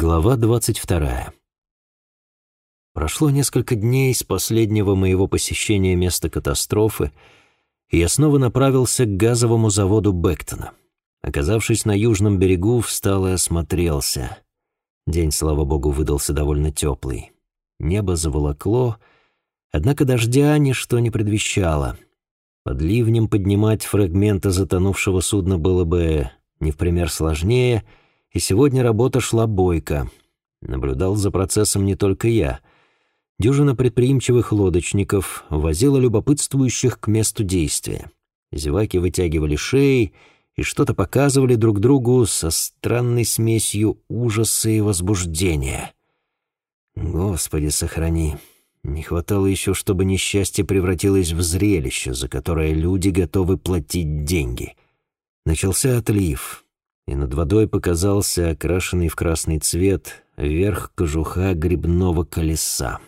Глава двадцать вторая. Прошло несколько дней с последнего моего посещения места катастрофы, и я снова направился к газовому заводу Бектона. Оказавшись на южном берегу, встал и осмотрелся. День, слава богу, выдался довольно теплый. Небо заволокло, однако дождя ничто не предвещало. Под ливнем поднимать фрагменты затонувшего судна было бы не в пример сложнее, и сегодня работа шла бойко. Наблюдал за процессом не только я — Дюжина предприимчивых лодочников возила любопытствующих к месту действия. Зеваки вытягивали шеи и что-то показывали друг другу со странной смесью ужаса и возбуждения. Господи, сохрани. Не хватало еще, чтобы несчастье превратилось в зрелище, за которое люди готовы платить деньги. Начался отлив, и над водой показался окрашенный в красный цвет верх кожуха грибного колеса.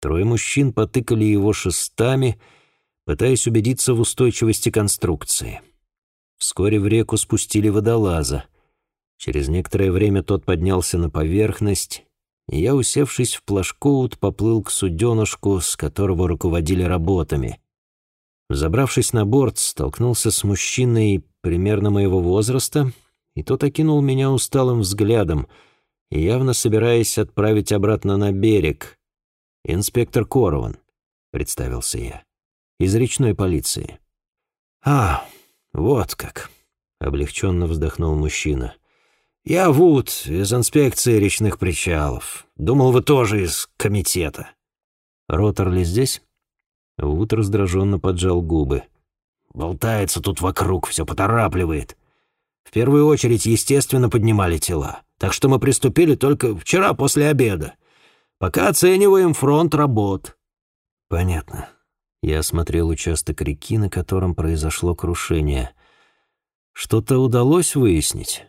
Трое мужчин потыкали его шестами, пытаясь убедиться в устойчивости конструкции. Вскоре в реку спустили водолаза. Через некоторое время тот поднялся на поверхность, и я, усевшись в плашкоут, поплыл к суденышку, с которого руководили работами. Забравшись на борт, столкнулся с мужчиной примерно моего возраста, и тот окинул меня усталым взглядом, явно собираясь отправить обратно на берег, «Инспектор Корован», — представился я, — «из речной полиции». «А, вот как», — облегченно вздохнул мужчина. «Я Вуд из инспекции речных причалов. Думал, вы тоже из комитета». «Роторли здесь?» Вуд раздраженно поджал губы. «Болтается тут вокруг, все поторапливает. В первую очередь, естественно, поднимали тела. Так что мы приступили только вчера после обеда. Пока оцениваем фронт работ». «Понятно». Я осмотрел участок реки, на котором произошло крушение. Что-то удалось выяснить?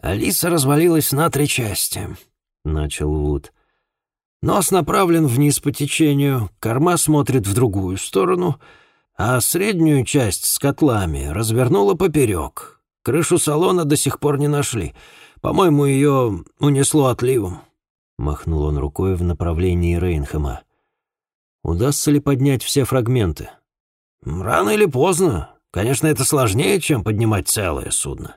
«Алиса развалилась на три части», — начал Вуд. «Нос направлен вниз по течению, корма смотрит в другую сторону, а среднюю часть с котлами развернула поперек. Крышу салона до сих пор не нашли. По-моему, ее унесло отливом». Махнул он рукой в направлении Рейнхэма. «Удастся ли поднять все фрагменты?» «Рано или поздно. Конечно, это сложнее, чем поднимать целое судно.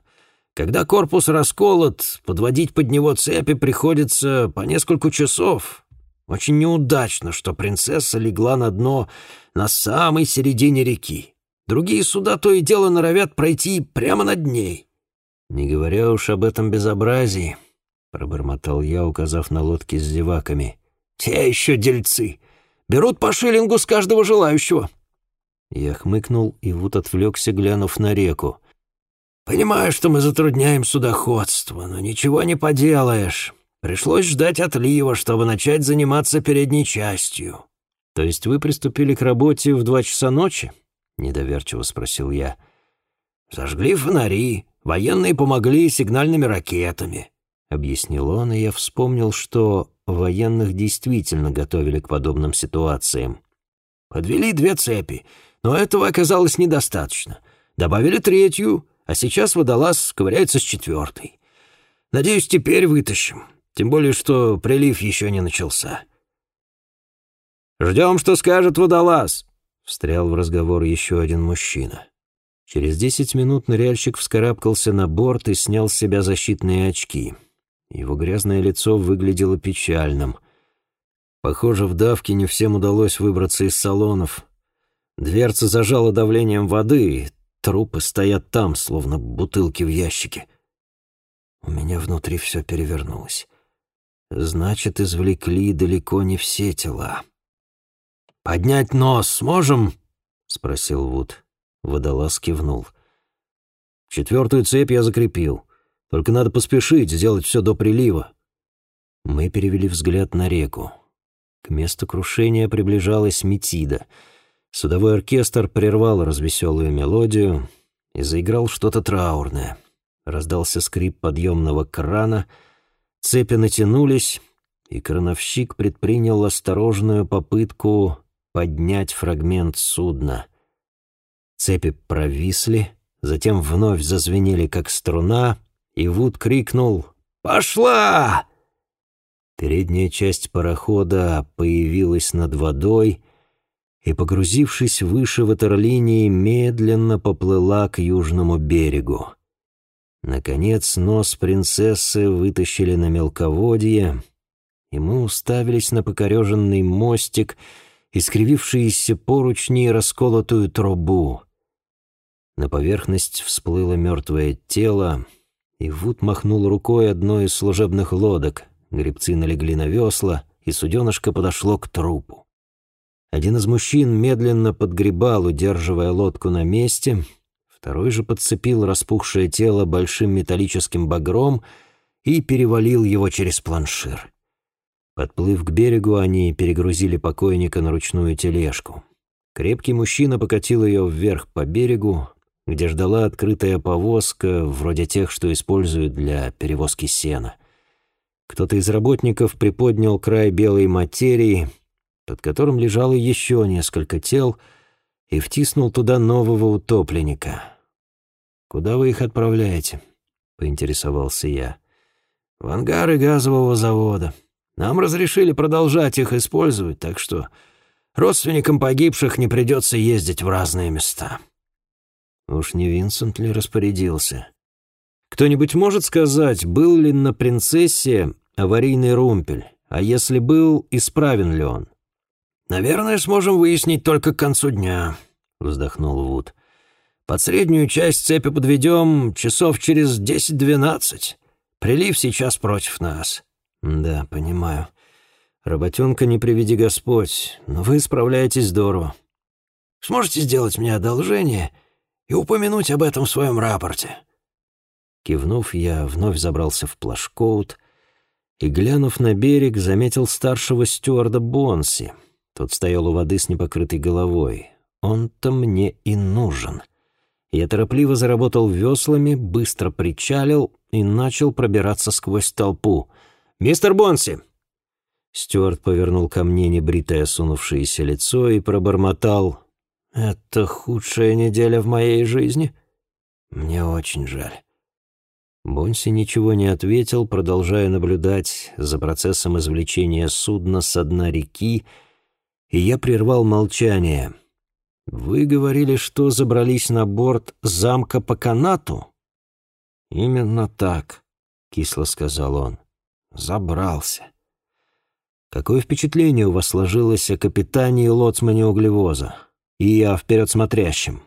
Когда корпус расколот, подводить под него цепи приходится по несколько часов. Очень неудачно, что принцесса легла на дно на самой середине реки. Другие суда то и дело норовят пройти прямо над ней. Не говоря уж об этом безобразии, — пробормотал я, указав на лодки с зеваками. «Те еще дельцы! Берут по шиллингу с каждого желающего!» Я хмыкнул, и Вуд отвлекся, глянув на реку. «Понимаю, что мы затрудняем судоходство, но ничего не поделаешь. Пришлось ждать отлива, чтобы начать заниматься передней частью». «То есть вы приступили к работе в два часа ночи?» — недоверчиво спросил я. «Зажгли фонари, военные помогли сигнальными ракетами объяснил он, и я вспомнил, что военных действительно готовили к подобным ситуациям. Подвели две цепи, но этого оказалось недостаточно. Добавили третью, а сейчас водолаз ковыряется с четвертой. Надеюсь, теперь вытащим. Тем более, что прилив еще не начался. «Ждем, что скажет водолаз», — встрял в разговор еще один мужчина. Через десять минут ныряльщик вскарабкался на борт и снял с себя защитные очки — его грязное лицо выглядело печальным. Похоже, в давке не всем удалось выбраться из салонов. Дверца зажала давлением воды, и трупы стоят там, словно бутылки в ящике. У меня внутри все перевернулось. Значит, извлекли далеко не все тела. «Поднять нос сможем?» — спросил Вуд. Водолаз кивнул. «Четвертую цепь я закрепил. Только надо поспешить, сделать все до прилива». Мы перевели взгляд на реку. К месту крушения приближалась Метида. Судовой оркестр прервал развеселую мелодию и заиграл что-то траурное. Раздался скрип подъемного крана, цепи натянулись, и крановщик предпринял осторожную попытку поднять фрагмент судна. Цепи провисли, затем вновь зазвенели, как струна — и Вуд крикнул Пошла!» Передняя часть парохода появилась над водой и, погрузившись выше ватерлинии, медленно поплыла к южному берегу. Наконец нос принцессы вытащили на мелководье, и мы уставились на покореженный мостик, искривившиеся поручни и расколотую трубу. На поверхность всплыло мертвое тело, и Вуд махнул рукой одной из служебных лодок. Гребцы налегли на весла, и суденышко подошло к трупу. Один из мужчин медленно подгребал, удерживая лодку на месте, второй же подцепил распухшее тело большим металлическим багром и перевалил его через планшир. Подплыв к берегу, они перегрузили покойника на ручную тележку. Крепкий мужчина покатил ее вверх по берегу, где ждала открытая повозка, вроде тех, что используют для перевозки сена. Кто-то из работников приподнял край белой материи, под которым лежало еще несколько тел, и втиснул туда нового утопленника. «Куда вы их отправляете?» — поинтересовался я. «В ангары газового завода», нам разрешили продолжать их использовать, так что родственникам погибших не придется ездить в разные места». Уж не Винсент ли распорядился? Кто-нибудь может сказать, был ли на принцессе аварийный румпель, а если был, исправен ли он? «Наверное, сможем выяснить только к концу дня», — вздохнул Вуд. «Под среднюю часть цепи подведем часов через десять-двенадцать. Прилив сейчас против нас». «Да, понимаю. Работенка не приведи Господь, но вы справляетесь здорово». «Сможете сделать мне одолжение и упомянуть об этом в своем рапорте?» Кивнув, я вновь забрался в плашкоут и, глянув на берег, заметил старшего стюарда Бонси. Тот стоял у воды с непокрытой головой. Он-то мне и нужен. Я торопливо заработал веслами, быстро причалил и начал пробираться сквозь толпу — «Мистер Бонси!» Стюарт повернул ко мне небритое сунувшееся лицо и пробормотал. «Это худшая неделя в моей жизни. Мне очень жаль». Бонси ничего не ответил, продолжая наблюдать за процессом извлечения судна с дна реки, и я прервал молчание. «Вы говорили, что забрались на борт замка по канату?» «Именно так», — кисло сказал он. Забрался. Какое впечатление у вас сложилось о капитане и лоцмане углевоза? И о вперед смотрящем?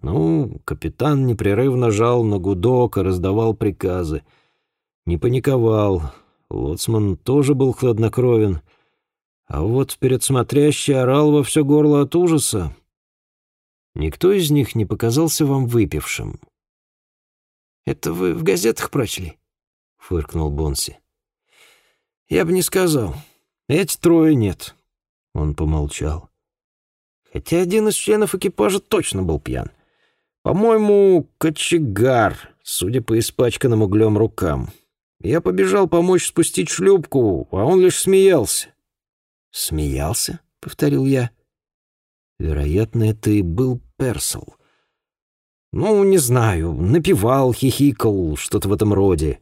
Ну, капитан непрерывно жал на гудок и раздавал приказы. Не паниковал. Лоцман тоже был хладнокровен. А вот вперед смотрящий орал во все горло от ужаса. Никто из них не показался вам выпившим. «Это вы в газетах прочли?» — фыркнул Бонси. «Я бы не сказал. Эти трое нет». Он помолчал. Хотя один из членов экипажа точно был пьян. По-моему, кочегар, судя по испачканным углем рукам. Я побежал помочь спустить шлюпку, а он лишь смеялся. «Смеялся?» — повторил я. «Вероятно, это и был Персел». «Ну, не знаю, напевал, хихикал, что-то в этом роде».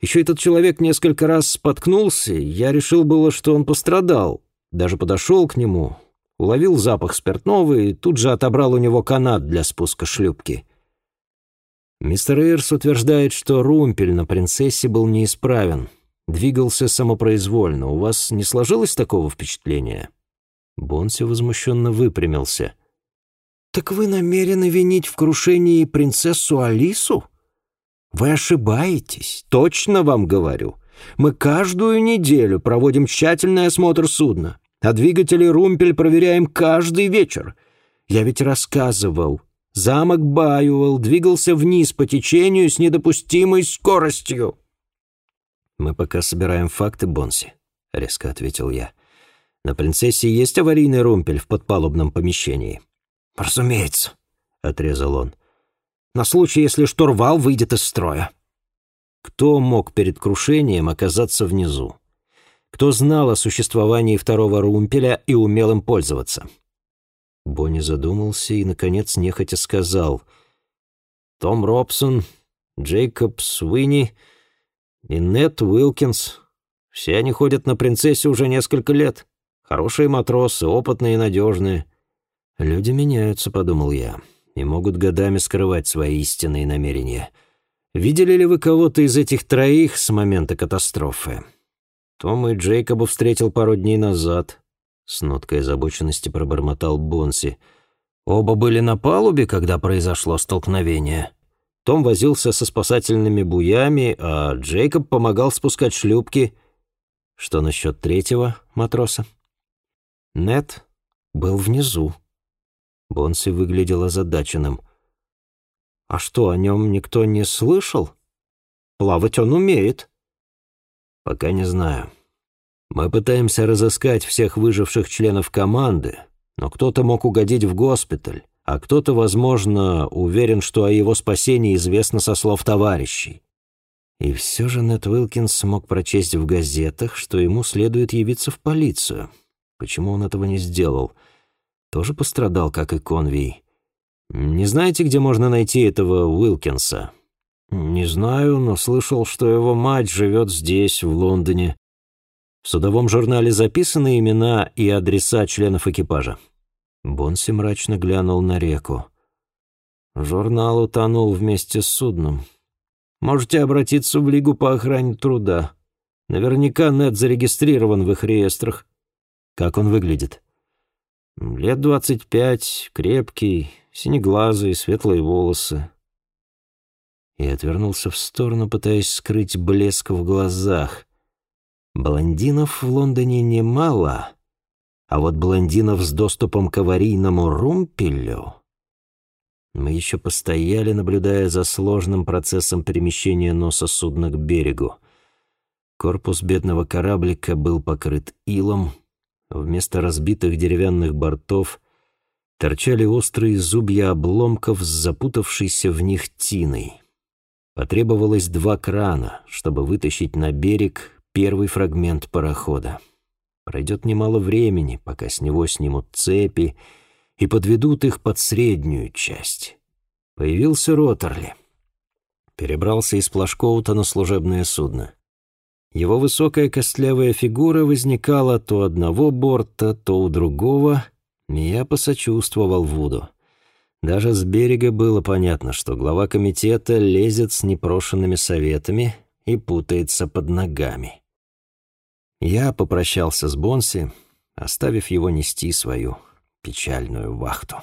Еще этот человек несколько раз споткнулся, я решил было, что он пострадал. Даже подошел к нему, уловил запах спиртного и тут же отобрал у него канат для спуска шлюпки. Мистер Ирс утверждает, что румпель на принцессе был неисправен, двигался самопроизвольно. У вас не сложилось такого впечатления?» Бонси возмущенно выпрямился. «Так вы намерены винить в крушении принцессу Алису?» Вы ошибаетесь, точно вам говорю. Мы каждую неделю проводим тщательный осмотр судна, а двигатели «Румпель» проверяем каждый вечер. Я ведь рассказывал. Замок Баюэлл двигался вниз по течению с недопустимой скоростью. «Мы пока собираем факты, Бонси», — резко ответил я. «На принцессе есть аварийный румпель в подпалубном помещении?» «Разумеется», — отрезал он на случай, если штурвал выйдет из строя. Кто мог перед крушением оказаться внизу? Кто знал о существовании второго румпеля и умел им пользоваться? Бонни задумался и, наконец, нехотя сказал. «Том Робсон, Джейкоб Суини, И Нет Уилкинс. Все они ходят на принцессе уже несколько лет. Хорошие матросы, опытные и надежные. Люди меняются, подумал я, и могут годами скрывать свои истинные намерения. Видели ли вы кого-то из этих троих с момента катастрофы? Том и Джейкоба встретил пару дней назад. С ноткой озабоченности пробормотал Бонси. Оба были на палубе, когда произошло столкновение. Том возился со спасательными буями, а Джейкоб помогал спускать шлюпки. Что насчет третьего матроса? Нет был внизу. Бонси выглядел озадаченным. «А что, о нем никто не слышал? Плавать он умеет». «Пока не знаю. Мы пытаемся разыскать всех выживших членов команды, но кто-то мог угодить в госпиталь, а кто-то, возможно, уверен, что о его спасении известно со слов товарищей. И все же Нед Уилкинс смог прочесть в газетах, что ему следует явиться в полицию. Почему он этого не сделал? Тоже пострадал, как и Конвей. Не знаете, где можно найти этого Уилкинса? Не знаю, но слышал, что его мать живет здесь, в Лондоне. В судовом журнале записаны имена и адреса членов экипажа. Бонси мрачно глянул на реку. Журнал утонул вместе с судном. Можете обратиться в Лигу по охране труда. Наверняка Нед зарегистрирован в их реестрах. Как он выглядит? Лет двадцать пять, крепкий, синеглазый, светлые волосы. И отвернулся в сторону, пытаясь скрыть блеск в глазах. Блондинов в Лондоне немало, а вот блондинов с доступом к аварийному румпелю... Мы еще постояли, наблюдая за сложным процессом перемещения носа судна к берегу. Корпус бедного кораблика был покрыт илом. Вместо разбитых деревянных бортов торчали острые зубья обломков с запутавшейся в них тиной. Потребовалось два крана, чтобы вытащить на берег первый фрагмент парохода. Пройдет немало времени, пока с него снимут цепи и подведут их под среднюю часть. Появился Роттерли. Перебрался из Плашкоута на служебное судно. Его высокая костлявая фигура возникала то одного борта, то у другого, и я посочувствовал Вуду. Даже с берега было понятно, что глава комитета лезет с непрошенными советами и путается под ногами. Я попрощался с Бонси, оставив его нести свою печальную вахту.